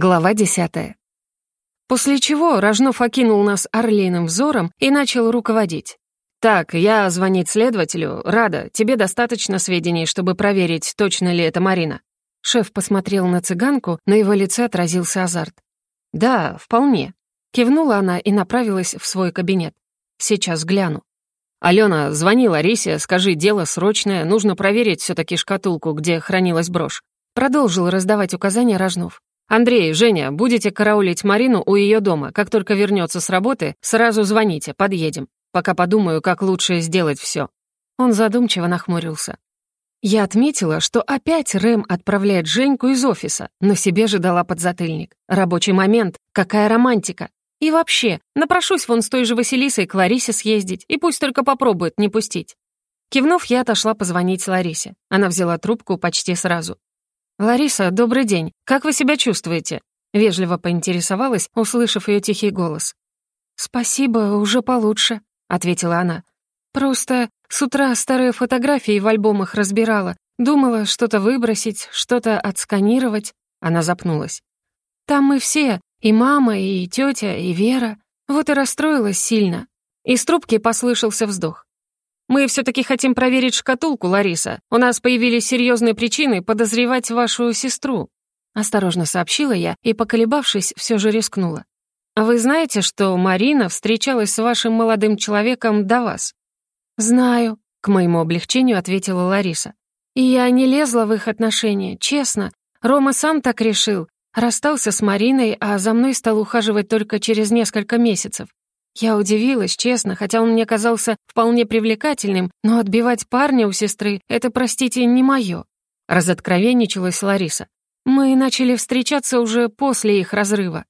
Глава десятая. После чего Рожнов окинул нас орлиным взором и начал руководить. «Так, я звонить следователю. Рада, тебе достаточно сведений, чтобы проверить, точно ли это Марина?» Шеф посмотрел на цыганку, на его лице отразился азарт. «Да, вполне». Кивнула она и направилась в свой кабинет. «Сейчас гляну». «Алена, звони Ларисе, скажи, дело срочное, нужно проверить все таки шкатулку, где хранилась брошь». Продолжил раздавать указания Рожнов. «Андрей, Женя, будете караулить Марину у ее дома. Как только вернется с работы, сразу звоните, подъедем. Пока подумаю, как лучше сделать все. Он задумчиво нахмурился. Я отметила, что опять Рэм отправляет Женьку из офиса, но себе же дала подзатыльник. Рабочий момент, какая романтика. И вообще, напрошусь вон с той же Василисой к Ларисе съездить, и пусть только попробует не пустить. Кивнув, я отошла позвонить Ларисе. Она взяла трубку почти сразу. «Лариса, добрый день. Как вы себя чувствуете?» Вежливо поинтересовалась, услышав ее тихий голос. «Спасибо, уже получше», — ответила она. «Просто с утра старые фотографии в альбомах разбирала. Думала что-то выбросить, что-то отсканировать». Она запнулась. «Там мы все, и мама, и тетя, и Вера. Вот и расстроилась сильно». Из трубки послышался вздох. «Мы все-таки хотим проверить шкатулку, Лариса. У нас появились серьезные причины подозревать вашу сестру», — осторожно сообщила я и, поколебавшись, все же рискнула. «Вы знаете, что Марина встречалась с вашим молодым человеком до вас?» «Знаю», — к моему облегчению ответила Лариса. «И я не лезла в их отношения, честно. Рома сам так решил. Расстался с Мариной, а за мной стал ухаживать только через несколько месяцев. Я удивилась, честно, хотя он мне казался вполне привлекательным, но отбивать парня у сестры — это, простите, не моё. Разоткровенничалась Лариса. Мы начали встречаться уже после их разрыва.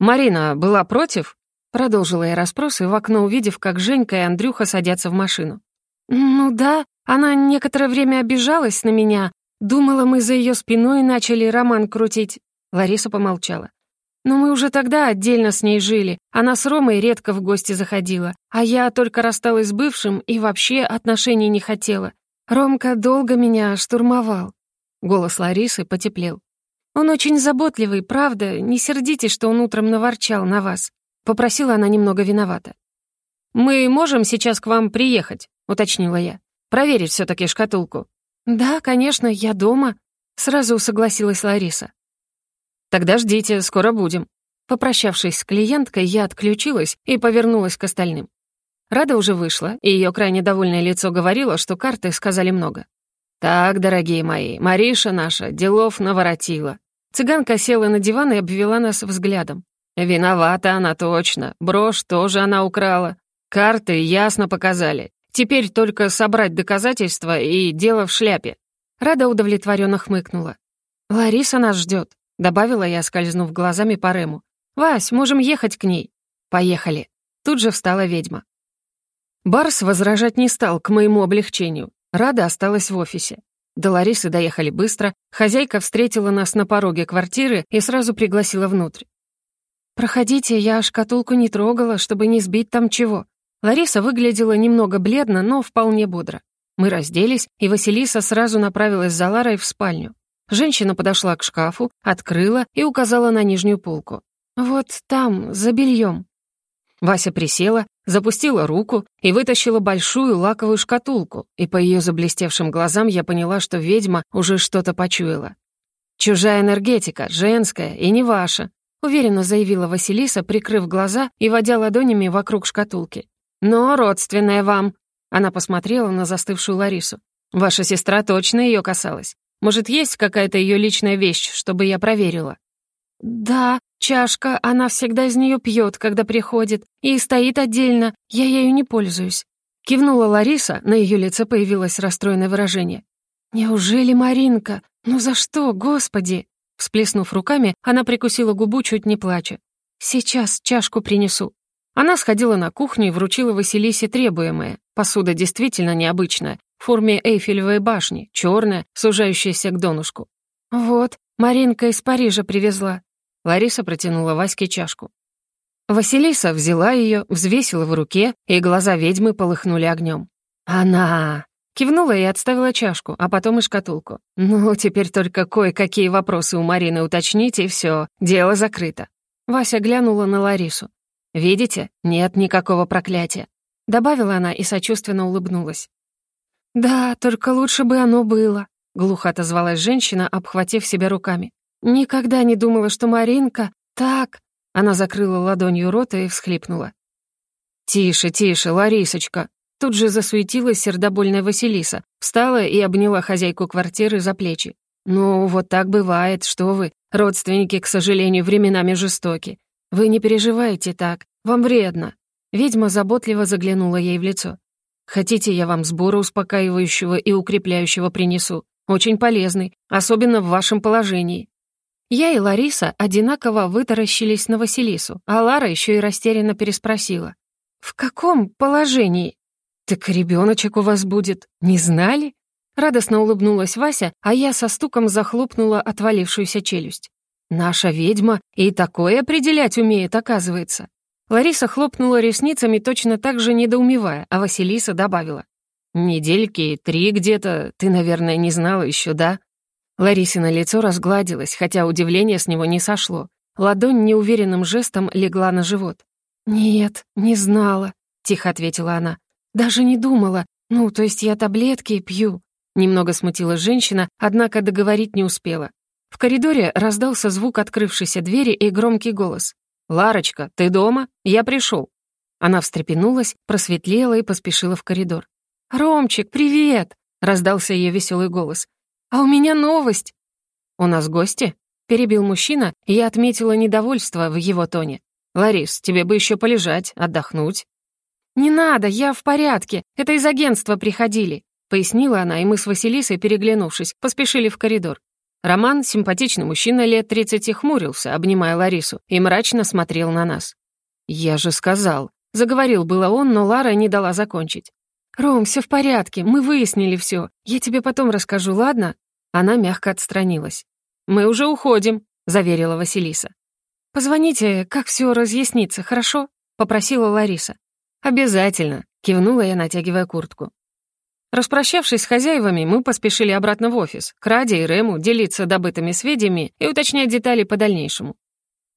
«Марина была против?» Продолжила я расспросы, в окно увидев, как Женька и Андрюха садятся в машину. «Ну да, она некоторое время обижалась на меня. Думала, мы за ее спиной начали роман крутить». Лариса помолчала. Но мы уже тогда отдельно с ней жили. Она с Ромой редко в гости заходила. А я только рассталась с бывшим и вообще отношений не хотела. Ромка долго меня штурмовал. Голос Ларисы потеплел. Он очень заботливый, правда. Не сердитесь, что он утром наворчал на вас. Попросила она немного виновата. «Мы можем сейчас к вам приехать», — уточнила я. «Проверить все таки шкатулку». «Да, конечно, я дома», — сразу согласилась Лариса. «Тогда ждите, скоро будем». Попрощавшись с клиенткой, я отключилась и повернулась к остальным. Рада уже вышла, и ее крайне довольное лицо говорило, что карты сказали много. «Так, дорогие мои, Мариша наша делов наворотила». Цыганка села на диван и обвела нас взглядом. «Виновата она точно, брошь тоже она украла. Карты ясно показали. Теперь только собрать доказательства и дело в шляпе». Рада удовлетворенно хмыкнула. «Лариса нас ждет. Добавила я, скользнув глазами по Рему. «Вась, можем ехать к ней». «Поехали». Тут же встала ведьма. Барс возражать не стал к моему облегчению. Рада осталась в офисе. До Ларисы доехали быстро, хозяйка встретила нас на пороге квартиры и сразу пригласила внутрь. «Проходите, я шкатулку не трогала, чтобы не сбить там чего». Лариса выглядела немного бледно, но вполне бодро. Мы разделись, и Василиса сразу направилась за Ларой в спальню. Женщина подошла к шкафу, открыла и указала на нижнюю полку. «Вот там, за бельем». Вася присела, запустила руку и вытащила большую лаковую шкатулку, и по ее заблестевшим глазам я поняла, что ведьма уже что-то почуяла. «Чужая энергетика, женская и не ваша», уверенно заявила Василиса, прикрыв глаза и водя ладонями вокруг шкатулки. «Но родственная вам», она посмотрела на застывшую Ларису. «Ваша сестра точно ее касалась. Может, есть какая-то ее личная вещь, чтобы я проверила?» «Да, чашка, она всегда из нее пьет, когда приходит, и стоит отдельно, я ею не пользуюсь». Кивнула Лариса, на ее лице появилось расстроенное выражение. «Неужели Маринка? Ну за что, господи?» Всплеснув руками, она прикусила губу, чуть не плача. «Сейчас чашку принесу». Она сходила на кухню и вручила Василисе требуемое. Посуда действительно необычная, в форме Эйфелевой башни, черная, сужающаяся к донышку. «Вот, Маринка из Парижа привезла». Лариса протянула Ваське чашку. Василиса взяла ее, взвесила в руке, и глаза ведьмы полыхнули огнем. «Она!» Кивнула и отставила чашку, а потом и шкатулку. Ну, теперь только кое-какие вопросы у Марины уточните, и все, дело закрыто. Вася глянула на Ларису. «Видите, нет никакого проклятия», — добавила она и сочувственно улыбнулась. «Да, только лучше бы оно было», — глухо отозвалась женщина, обхватив себя руками. «Никогда не думала, что Маринка так...» Она закрыла ладонью рот и всхлипнула. «Тише, тише, Ларисочка!» Тут же засуетилась сердобольная Василиса, встала и обняла хозяйку квартиры за плечи. «Ну, вот так бывает, что вы. Родственники, к сожалению, временами жестоки. Вы не переживайте так, вам вредно». Ведьма заботливо заглянула ей в лицо. «Хотите, я вам сбора успокаивающего и укрепляющего принесу? Очень полезный, особенно в вашем положении». Я и Лариса одинаково вытаращились на Василису, а Лара еще и растерянно переспросила. «В каком положении?» «Так ребеночек у вас будет. Не знали?» Радостно улыбнулась Вася, а я со стуком захлопнула отвалившуюся челюсть. «Наша ведьма и такое определять умеет, оказывается». Лариса хлопнула ресницами, точно так же недоумевая, а Василиса добавила. «Недельки три где-то, ты, наверное, не знала еще, да?» Ларисина лицо разгладилось, хотя удивление с него не сошло. Ладонь неуверенным жестом легла на живот. «Нет, не знала», — тихо ответила она. «Даже не думала. Ну, то есть я таблетки пью». Немного смутила женщина, однако договорить не успела. В коридоре раздался звук открывшейся двери и громкий голос. «Ларочка, ты дома? Я пришел». Она встрепенулась, просветлела и поспешила в коридор. «Ромчик, привет!» — раздался ее веселый голос. «А у меня новость!» «У нас гости?» — перебил мужчина, и я отметила недовольство в его тоне. «Ларис, тебе бы еще полежать, отдохнуть». «Не надо, я в порядке. Это из агентства приходили», — пояснила она, и мы с Василисой, переглянувшись, поспешили в коридор. Роман, симпатичный мужчина лет тридцати, хмурился, обнимая Ларису, и мрачно смотрел на нас. «Я же сказал», — заговорил было он, но Лара не дала закончить. «Ром, все в порядке, мы выяснили все. Я тебе потом расскажу, ладно?» Она мягко отстранилась. «Мы уже уходим», — заверила Василиса. «Позвоните, как все разъяснится, хорошо?» — попросила Лариса. «Обязательно», — кивнула я, натягивая куртку. Распрощавшись с хозяевами, мы поспешили обратно в офис, к Раде и Рему делиться добытыми сведениями и уточнять детали по дальнейшему.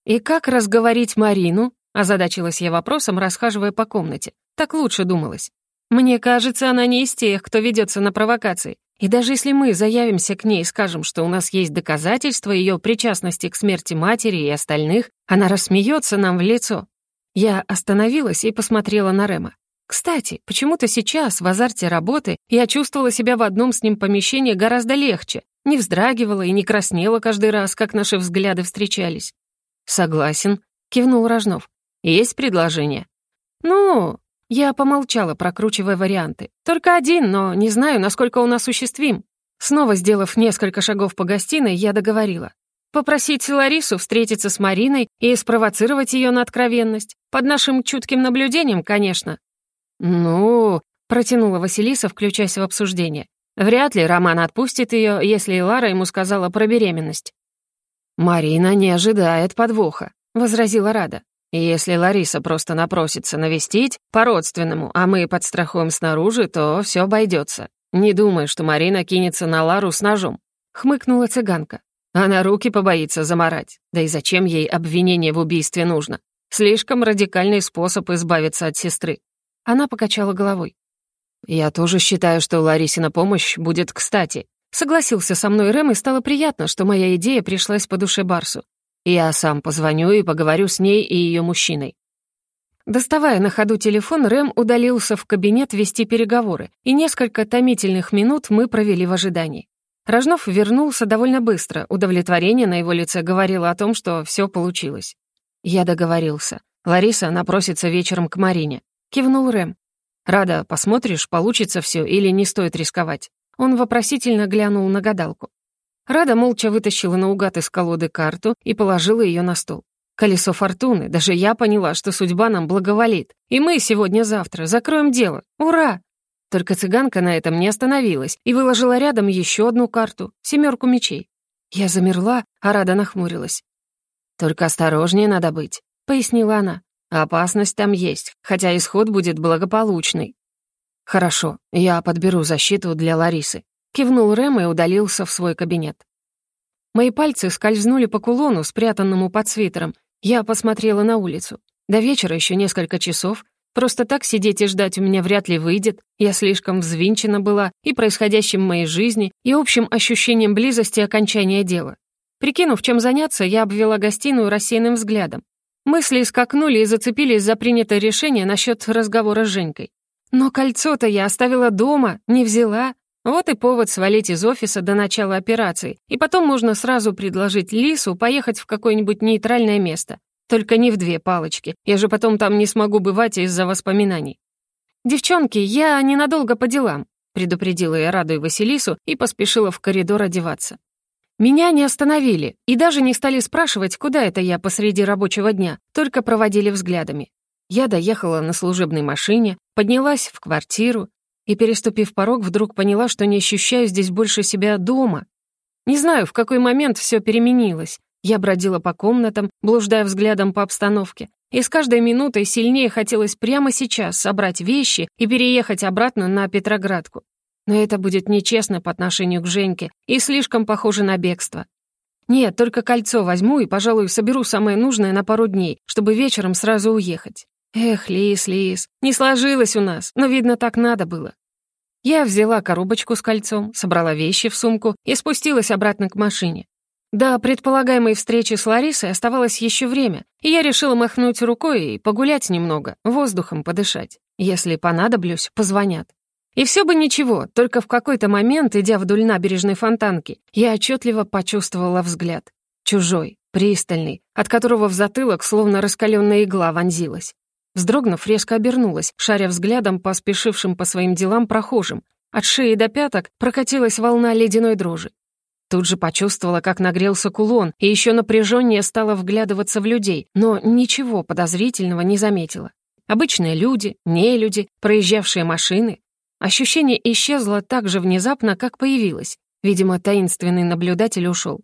«И как разговорить Марину?» — озадачилась я вопросом, расхаживая по комнате. Так лучше думалось. «Мне кажется, она не из тех, кто ведется на провокации. И даже если мы заявимся к ней и скажем, что у нас есть доказательства ее причастности к смерти матери и остальных, она рассмеется нам в лицо. Я остановилась и посмотрела на Рема. Кстати, почему-то сейчас, в азарте работы, я чувствовала себя в одном с ним помещении гораздо легче, не вздрагивала и не краснела каждый раз, как наши взгляды встречались. «Согласен», — кивнул Рожнов. «Есть предложение?» «Ну...» Я помолчала, прокручивая варианты. «Только один, но не знаю, насколько он осуществим». Снова сделав несколько шагов по гостиной, я договорила. Попросить Ларису встретиться с Мариной и спровоцировать ее на откровенность. Под нашим чутким наблюдением, конечно. «Ну...» — протянула Василиса, включаясь в обсуждение. «Вряд ли Роман отпустит ее, если Лара ему сказала про беременность». «Марина не ожидает подвоха», — возразила Рада. «Если Лариса просто напросится навестить по-родственному, а мы подстрахуем снаружи, то все обойдется. Не думай, что Марина кинется на Лару с ножом», — хмыкнула цыганка. Она руки побоится заморать. Да и зачем ей обвинение в убийстве нужно? Слишком радикальный способ избавиться от сестры. Она покачала головой. «Я тоже считаю, что Ларисина помощь будет кстати». Согласился со мной Рэм, и стало приятно, что моя идея пришлась по душе Барсу. Я сам позвоню и поговорю с ней и ее мужчиной. Доставая на ходу телефон, Рэм удалился в кабинет вести переговоры, и несколько томительных минут мы провели в ожидании. Рожнов вернулся довольно быстро, удовлетворение на его лице говорило о том, что все получилось. Я договорился. Лариса напросится вечером к Марине. Кивнул Рэм. «Рада, посмотришь, получится все или не стоит рисковать?» Он вопросительно глянул на гадалку. Рада молча вытащила наугад из колоды карту и положила ее на стол. Колесо фортуны, даже я поняла, что судьба нам благоволит. И мы сегодня-завтра закроем дело. Ура! Только цыганка на этом не остановилась и выложила рядом еще одну карту — семерку мечей. Я замерла, а Рада нахмурилась. «Только осторожнее надо быть», — пояснила она. «Опасность там есть, хотя исход будет благополучный». «Хорошо, я подберу защиту для Ларисы», — кивнул Рэм и удалился в свой кабинет. Мои пальцы скользнули по кулону, спрятанному под свитером. Я посмотрела на улицу. До вечера еще несколько часов. Просто так сидеть и ждать у меня вряд ли выйдет. Я слишком взвинчена была и происходящим в моей жизни, и общим ощущением близости окончания дела. Прикинув, чем заняться, я обвела гостиную рассеянным взглядом. Мысли скакнули и зацепились за принятое решение насчет разговора с Женькой. Но кольцо-то я оставила дома, не взяла. Вот и повод свалить из офиса до начала операции. И потом можно сразу предложить Лису поехать в какое-нибудь нейтральное место. Только не в две палочки. Я же потом там не смогу бывать из-за воспоминаний. «Девчонки, я ненадолго по делам», — предупредила я Раду и Василису и поспешила в коридор одеваться. Меня не остановили и даже не стали спрашивать, куда это я посреди рабочего дня, только проводили взглядами. Я доехала на служебной машине, поднялась в квартиру и, переступив порог, вдруг поняла, что не ощущаю здесь больше себя дома. Не знаю, в какой момент все переменилось. Я бродила по комнатам, блуждая взглядом по обстановке, и с каждой минутой сильнее хотелось прямо сейчас собрать вещи и переехать обратно на Петроградку. Но это будет нечестно по отношению к Женьке и слишком похоже на бегство. Нет, только кольцо возьму и, пожалуй, соберу самое нужное на пару дней, чтобы вечером сразу уехать. Эх, Лис, Лис, не сложилось у нас, но, видно, так надо было. Я взяла коробочку с кольцом, собрала вещи в сумку и спустилась обратно к машине. До предполагаемой встречи с Ларисой оставалось еще время, и я решила махнуть рукой и погулять немного, воздухом подышать. Если понадоблюсь, позвонят. И все бы ничего, только в какой-то момент, идя вдоль набережной фонтанки, я отчетливо почувствовала взгляд. Чужой, пристальный, от которого в затылок словно раскаленная игла вонзилась. Вздрогнув, резко обернулась, шаря взглядом по спешившим по своим делам прохожим. От шеи до пяток прокатилась волна ледяной дрожи. Тут же почувствовала, как нагрелся кулон, и еще напряженнее стала вглядываться в людей, но ничего подозрительного не заметила. Обычные люди, не люди, проезжавшие машины, Ощущение исчезло так же внезапно, как появилось. Видимо, таинственный наблюдатель ушел.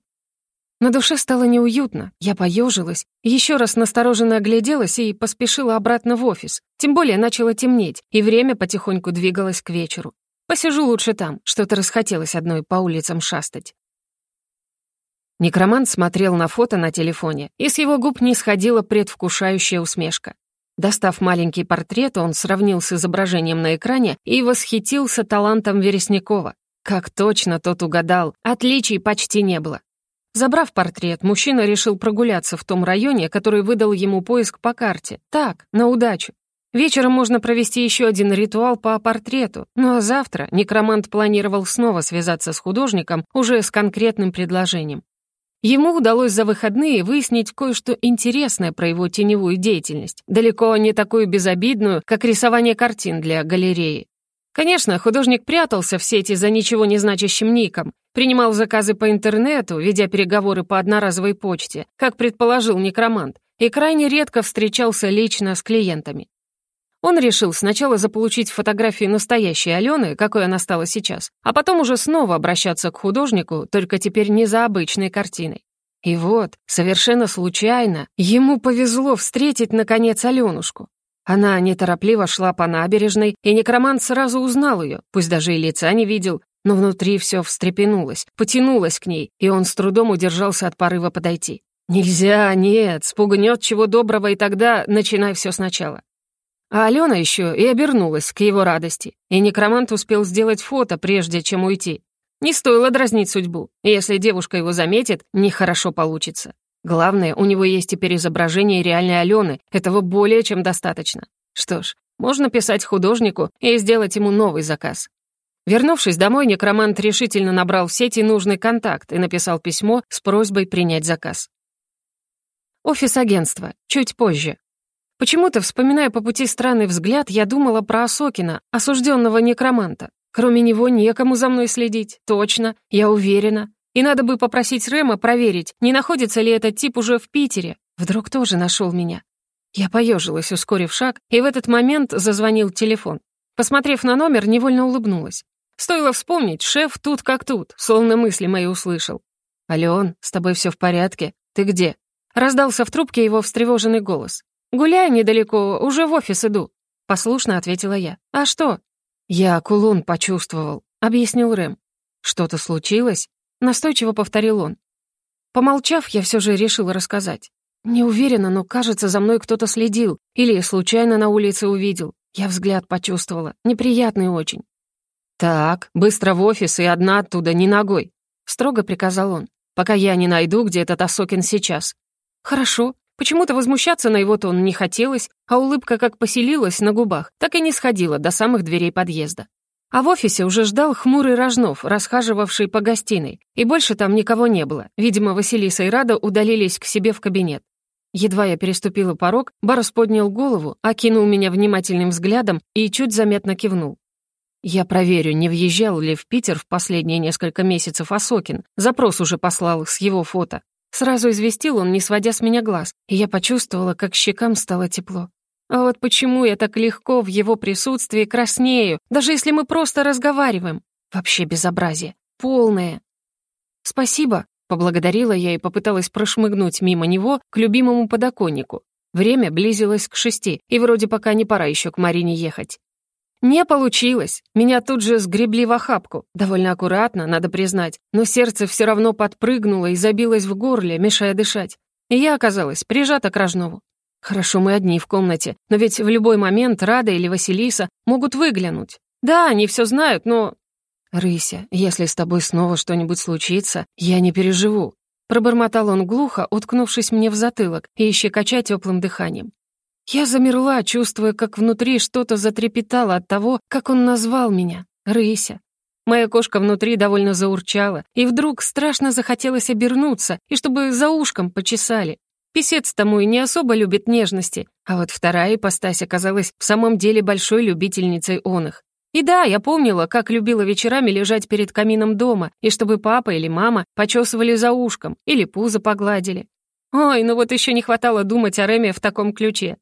На душе стало неуютно, я поежилась, еще раз настороженно огляделась и поспешила обратно в офис. Тем более начало темнеть, и время потихоньку двигалось к вечеру. Посижу лучше там, что-то расхотелось одной по улицам шастать. Некромант смотрел на фото на телефоне, и с его губ не сходила предвкушающая усмешка. Достав маленький портрет, он сравнил с изображением на экране и восхитился талантом Вереснякова. Как точно тот угадал, отличий почти не было. Забрав портрет, мужчина решил прогуляться в том районе, который выдал ему поиск по карте. Так, на удачу. Вечером можно провести еще один ритуал по портрету, ну а завтра некромант планировал снова связаться с художником уже с конкретным предложением. Ему удалось за выходные выяснить кое-что интересное про его теневую деятельность, далеко не такую безобидную, как рисование картин для галереи. Конечно, художник прятался в сети за ничего не значащим ником, принимал заказы по интернету, ведя переговоры по одноразовой почте, как предположил некромант, и крайне редко встречался лично с клиентами. Он решил сначала заполучить фотографии настоящей Алены, какой она стала сейчас, а потом уже снова обращаться к художнику, только теперь не за обычной картиной. И вот, совершенно случайно, ему повезло встретить, наконец, Аленушку. Она неторопливо шла по набережной, и некромант сразу узнал ее, пусть даже и лица не видел, но внутри все встрепенулось, потянулось к ней, и он с трудом удержался от порыва подойти. «Нельзя, нет, спугнет чего доброго, и тогда начинай все сначала». А Алена еще и обернулась к его радости, и некромант успел сделать фото, прежде чем уйти. Не стоило дразнить судьбу. Если девушка его заметит, нехорошо получится. Главное, у него есть теперь изображение реальной Алены, этого более чем достаточно. Что ж, можно писать художнику и сделать ему новый заказ. Вернувшись домой, некромант решительно набрал в сети нужный контакт и написал письмо с просьбой принять заказ. Офис агентства. Чуть позже. Почему-то, вспоминая по пути странный взгляд, я думала про Осокина, осужденного некроманта. Кроме него некому за мной следить, точно, я уверена. И надо бы попросить Рема проверить, не находится ли этот тип уже в Питере. Вдруг тоже нашел меня. Я поежилась, ускорив шаг, и в этот момент зазвонил телефон. Посмотрев на номер, невольно улыбнулась. Стоило вспомнить, шеф тут как тут, словно мысли мои услышал. «Алён, с тобой все в порядке? Ты где?» Раздался в трубке его встревоженный голос. «Гуляю недалеко, уже в офис иду», — послушно ответила я. «А что?» «Я кулон почувствовал», — объяснил Рэм. «Что-то случилось?» — настойчиво повторил он. Помолчав, я все же решила рассказать. Не уверена, но, кажется, за мной кто-то следил или случайно на улице увидел. Я взгляд почувствовала, неприятный очень. «Так, быстро в офис и одна оттуда, не ногой», — строго приказал он, «пока я не найду, где этот Осокин сейчас». «Хорошо». Почему-то возмущаться на его тон не хотелось, а улыбка как поселилась на губах, так и не сходила до самых дверей подъезда. А в офисе уже ждал хмурый Рожнов, расхаживавший по гостиной, и больше там никого не было. Видимо, Василиса и Рада удалились к себе в кабинет. Едва я переступила порог, Барс поднял голову, окинул меня внимательным взглядом и чуть заметно кивнул. Я проверю, не въезжал ли в Питер в последние несколько месяцев Осокин. Запрос уже послал с его фото. Сразу известил он, не сводя с меня глаз, и я почувствовала, как щекам стало тепло. А вот почему я так легко в его присутствии краснею, даже если мы просто разговариваем? Вообще безобразие. Полное. Спасибо, Поблагодарила я и попыталась прошмыгнуть мимо него к любимому подоконнику. Время близилось к шести, и вроде пока не пора еще к Марине ехать. Не получилось. Меня тут же сгребли в охапку. Довольно аккуратно, надо признать, но сердце все равно подпрыгнуло и забилось в горле, мешая дышать. И я оказалась прижата к Рожнову. Хорошо, мы одни в комнате, но ведь в любой момент Рада или Василиса могут выглянуть. Да, они все знают, но «Рыся, если с тобой снова что-нибудь случится, я не переживу», пробормотал он глухо, уткнувшись мне в затылок и щекоча теплым дыханием. Я замерла, чувствуя, как внутри что-то затрепетало от того, как он назвал меня — Рыся. Моя кошка внутри довольно заурчала, и вдруг страшно захотелось обернуться, и чтобы за ушком почесали. Песец тому и не особо любит нежности, а вот вторая ипостась оказалась в самом деле большой любительницей он их. И да, я помнила, как любила вечерами лежать перед камином дома, и чтобы папа или мама почесывали за ушком или пузо погладили. Ой, ну вот еще не хватало думать о Реме в таком ключе.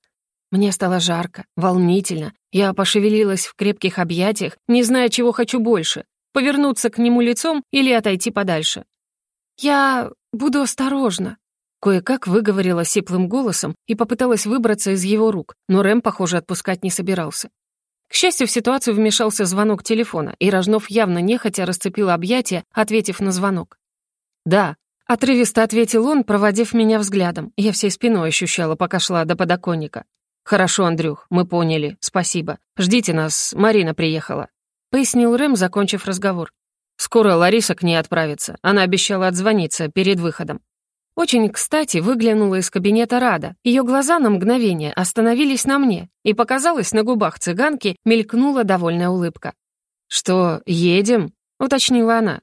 Мне стало жарко, волнительно. Я пошевелилась в крепких объятиях, не зная, чего хочу больше — повернуться к нему лицом или отойти подальше. «Я буду осторожна», — кое-как выговорила сиплым голосом и попыталась выбраться из его рук, но Рэм, похоже, отпускать не собирался. К счастью, в ситуацию вмешался звонок телефона, и Рожнов явно нехотя расцепил объятия, ответив на звонок. «Да», — отрывисто ответил он, проводив меня взглядом. Я всей спиной ощущала, пока шла до подоконника. «Хорошо, Андрюх, мы поняли, спасибо. Ждите нас, Марина приехала», — пояснил Рэм, закончив разговор. «Скоро Лариса к ней отправится. Она обещала отзвониться перед выходом». Очень кстати выглянула из кабинета Рада. Ее глаза на мгновение остановились на мне, и показалось, на губах цыганки мелькнула довольная улыбка. «Что, едем?» — уточнила она.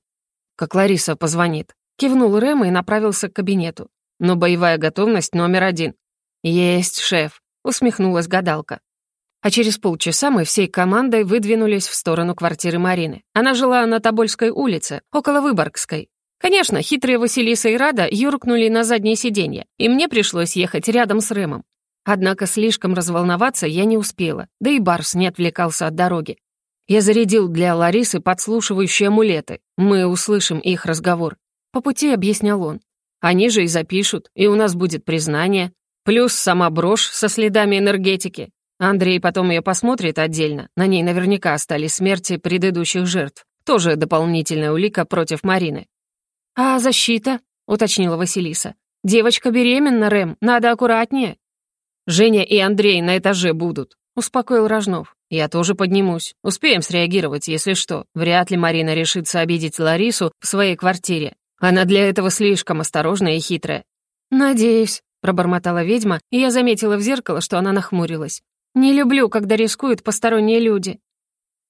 «Как Лариса позвонит». Кивнул Рэм и направился к кабинету. «Но боевая готовность номер один». «Есть, шеф», — усмехнулась гадалка. А через полчаса мы всей командой выдвинулись в сторону квартиры Марины. Она жила на Тобольской улице, около Выборгской, Конечно, хитрые Василиса и Рада юркнули на заднее сиденье, и мне пришлось ехать рядом с Рэмом. Однако слишком разволноваться я не успела, да и Барс не отвлекался от дороги. Я зарядил для Ларисы подслушивающие амулеты. Мы услышим их разговор. По пути объяснял он. Они же и запишут, и у нас будет признание. Плюс сама брошь со следами энергетики. Андрей потом ее посмотрит отдельно. На ней наверняка остались смерти предыдущих жертв. Тоже дополнительная улика против Марины. «А защита?» — уточнила Василиса. «Девочка беременна, Рэм, надо аккуратнее». «Женя и Андрей на этаже будут», — успокоил Рожнов. «Я тоже поднимусь. Успеем среагировать, если что. Вряд ли Марина решится обидеть Ларису в своей квартире. Она для этого слишком осторожная и хитрая». «Надеюсь», — пробормотала ведьма, и я заметила в зеркало, что она нахмурилась. «Не люблю, когда рискуют посторонние люди».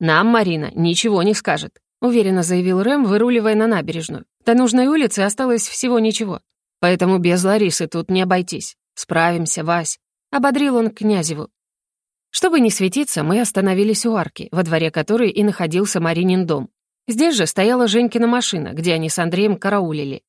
«Нам Марина ничего не скажет», — уверенно заявил Рэм, выруливая на набережную. До нужной улицы осталось всего ничего. Поэтому без Ларисы тут не обойтись. Справимся, Вась. Ободрил он Князеву. Чтобы не светиться, мы остановились у арки, во дворе которой и находился Маринин дом. Здесь же стояла Женькина машина, где они с Андреем караулили.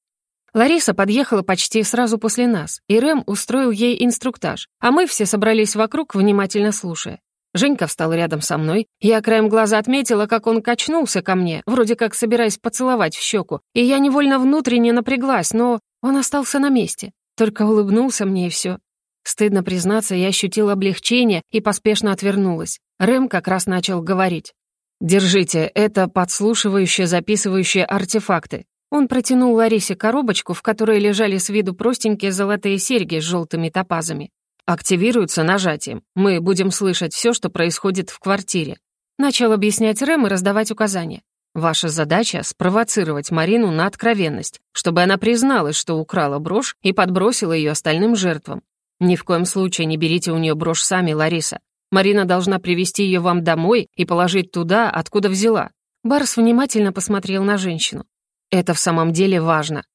Лариса подъехала почти сразу после нас, и Рэм устроил ей инструктаж, а мы все собрались вокруг, внимательно слушая. Женька встал рядом со мной. Я краем глаза отметила, как он качнулся ко мне, вроде как собираясь поцеловать в щеку, и я невольно внутренне напряглась, но он остался на месте. Только улыбнулся мне и все. Стыдно признаться, я ощутила облегчение и поспешно отвернулась. Рэм как раз начал говорить. «Держите, это подслушивающие, записывающие артефакты». Он протянул Ларисе коробочку, в которой лежали с виду простенькие золотые серьги с желтыми топазами. «Активируются нажатием. Мы будем слышать все, что происходит в квартире». Начал объяснять Рэм и раздавать указания. Ваша задача — спровоцировать Марину на откровенность, чтобы она призналась, что украла брошь и подбросила ее остальным жертвам. Ни в коем случае не берите у нее брошь сами, Лариса. Марина должна привести ее вам домой и положить туда, откуда взяла». Барс внимательно посмотрел на женщину. «Это в самом деле важно».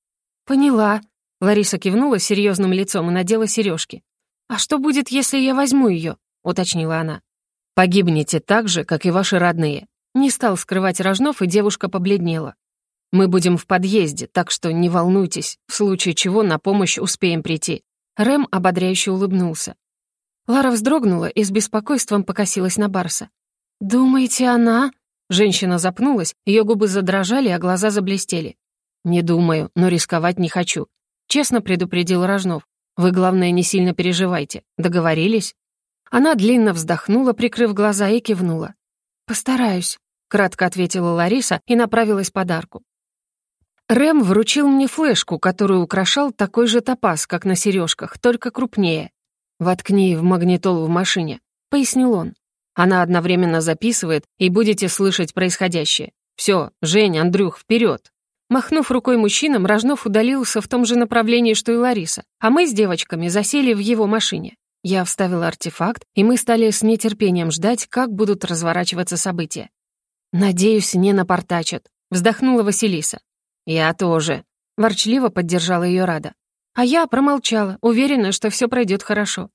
«Поняла». Лариса кивнула серьезным лицом и надела сережки. «А что будет, если я возьму ее?» — уточнила она. «Погибнете так же, как и ваши родные». Не стал скрывать Рожнов, и девушка побледнела. «Мы будем в подъезде, так что не волнуйтесь, в случае чего на помощь успеем прийти». Рэм ободряюще улыбнулся. Лара вздрогнула и с беспокойством покосилась на Барса. «Думаете, она...» Женщина запнулась, ее губы задрожали, а глаза заблестели. «Не думаю, но рисковать не хочу», — честно предупредил Рожнов. «Вы, главное, не сильно переживайте. Договорились?» Она длинно вздохнула, прикрыв глаза, и кивнула. «Постараюсь», — кратко ответила Лариса и направилась подарку. Рэм вручил мне флешку, которую украшал такой же топаз, как на сережках, только крупнее. «Воткни в магнитолу в машине», — пояснил он. «Она одновременно записывает, и будете слышать происходящее. Все, Жень, Андрюх, вперед!» Махнув рукой мужчинам, Рожнов удалился в том же направлении, что и Лариса, а мы с девочками засели в его машине. Я вставила артефакт, и мы стали с нетерпением ждать, как будут разворачиваться события. «Надеюсь, не напортачат», — вздохнула Василиса. «Я тоже», — ворчливо поддержала ее Рада. А я промолчала, уверена, что все пройдет хорошо.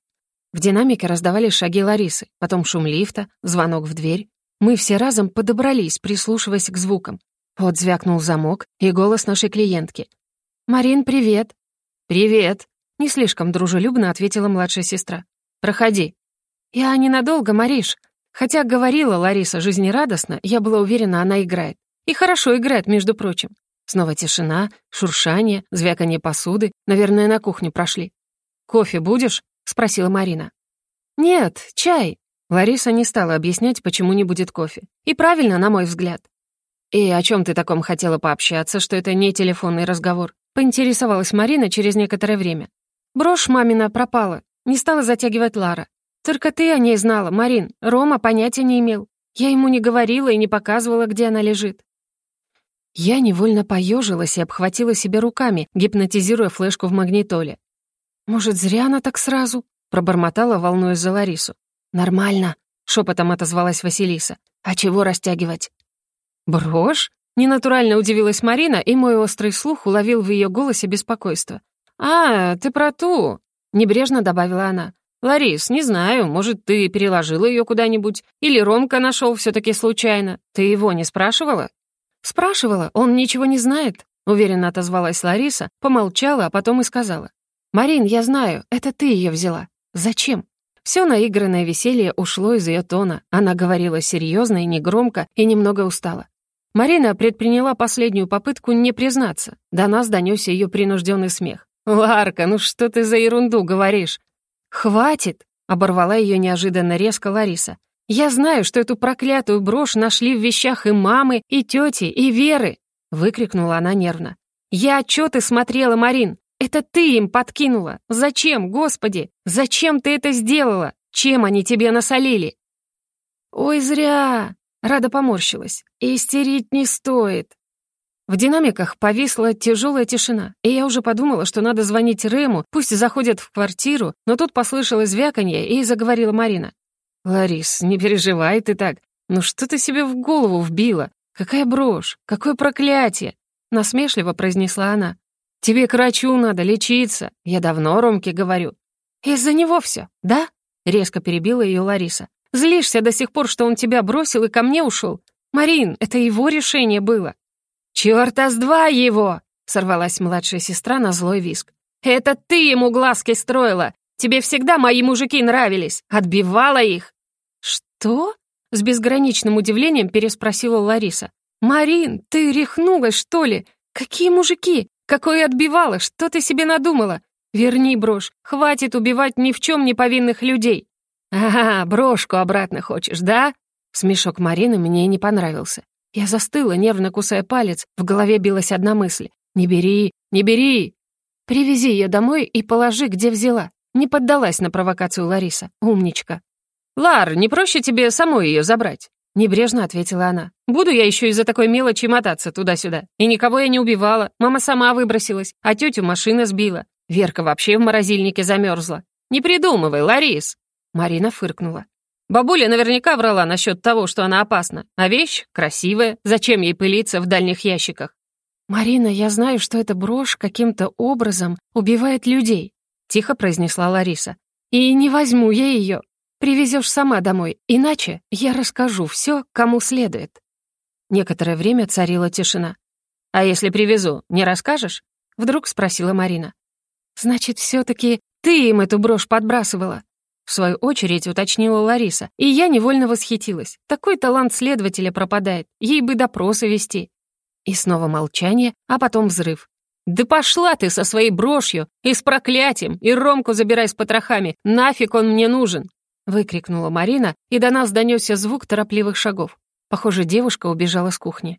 В динамике раздавались шаги Ларисы, потом шум лифта, звонок в дверь. Мы все разом подобрались, прислушиваясь к звукам. Вот звякнул замок и голос нашей клиентки. «Марин, привет!» «Привет!» — не слишком дружелюбно ответила младшая сестра. «Проходи». «Я ненадолго, Мариш». Хотя говорила Лариса жизнерадостно, я была уверена, она играет. И хорошо играет, между прочим. Снова тишина, шуршание, звяканье посуды. Наверное, на кухню прошли. «Кофе будешь?» — спросила Марина. «Нет, чай». Лариса не стала объяснять, почему не будет кофе. И правильно, на мой взгляд. «И о чем ты таком хотела пообщаться, что это не телефонный разговор?» — поинтересовалась Марина через некоторое время. «Брошь мамина пропала. Не стала затягивать Лара. Только ты о ней знала, Марин. Рома понятия не имел. Я ему не говорила и не показывала, где она лежит. Я невольно поежилась и обхватила себя руками, гипнотизируя флешку в магнитоле. «Может, зря она так сразу?» — пробормотала, волнуясь за Ларису. «Нормально», — шепотом отозвалась Василиса. «А чего растягивать?» «Брошь?» — ненатурально удивилась Марина, и мой острый слух уловил в ее голосе беспокойство. «А, ты про ту?» — небрежно добавила она. «Ларис, не знаю, может, ты переложила ее куда-нибудь? Или Ромка нашел все таки случайно? Ты его не спрашивала?» «Спрашивала, он ничего не знает», — уверенно отозвалась Лариса, помолчала, а потом и сказала. «Марин, я знаю, это ты ее взяла. Зачем?» Все наигранное веселье ушло из ее тона. Она говорила серьезно и негромко, и немного устала. Марина предприняла последнюю попытку не признаться. До нас донесся ее принужденный смех. «Ларка, ну что ты за ерунду говоришь?» «Хватит!» — оборвала ее неожиданно резко Лариса. «Я знаю, что эту проклятую брошь нашли в вещах и мамы, и тети, и Веры!» — выкрикнула она нервно. «Я отчеты смотрела, Марин! Это ты им подкинула! Зачем, Господи? Зачем ты это сделала? Чем они тебе насолили?» «Ой, зря!» — Рада поморщилась. «Истерить не стоит!» В динамиках повисла тяжелая тишина, и я уже подумала, что надо звонить Рэму, пусть заходят в квартиру, но тут послышалось звяканье, и заговорила Марина. «Ларис, не переживай ты так. Ну что ты себе в голову вбила? Какая брошь? Какое проклятие?» Насмешливо произнесла она. «Тебе к врачу надо лечиться. Я давно Ромке говорю». «Из-за него все, да?» Резко перебила ее Лариса. «Злишься до сих пор, что он тебя бросил и ко мне ушел? Марин, это его решение было». «Чёрта с два его!» — сорвалась младшая сестра на злой виск. «Это ты ему глазки строила! Тебе всегда мои мужики нравились! Отбивала их!» «Что?» — с безграничным удивлением переспросила Лариса. «Марин, ты рехнулась, что ли? Какие мужики? Какое отбивала? Что ты себе надумала? Верни брошь, хватит убивать ни в чем не повинных людей». «Ага, брошку обратно хочешь, да?» Смешок Марины мне не понравился. Я застыла, нервно кусая палец, в голове билась одна мысль. «Не бери, не бери!» «Привези ее домой и положи, где взяла». Не поддалась на провокацию Лариса. Умничка. «Лар, не проще тебе самой ее забрать?» Небрежно ответила она. «Буду я еще из-за такой мелочи мотаться туда-сюда. И никого я не убивала. Мама сама выбросилась, а тетю машина сбила. Верка вообще в морозильнике замерзла. Не придумывай, Ларис!» Марина фыркнула. Бабуля наверняка врала насчет того, что она опасна. А вещь красивая, зачем ей пылиться в дальних ящиках? «Марина, я знаю, что эта брошь каким-то образом убивает людей», — тихо произнесла Лариса. «И не возьму я ее. Привезешь сама домой, иначе я расскажу все, кому следует». Некоторое время царила тишина. «А если привезу, не расскажешь?» — вдруг спросила Марина. «Значит, все таки ты им эту брошь подбрасывала?» В свою очередь уточнила Лариса, и я невольно восхитилась. Такой талант следователя пропадает, ей бы допросы вести. И снова молчание, а потом взрыв. «Да пошла ты со своей брошью и с проклятием, и Ромку забирай с потрохами, нафиг он мне нужен!» Выкрикнула Марина, и до нас донесся звук торопливых шагов. Похоже, девушка убежала с кухни.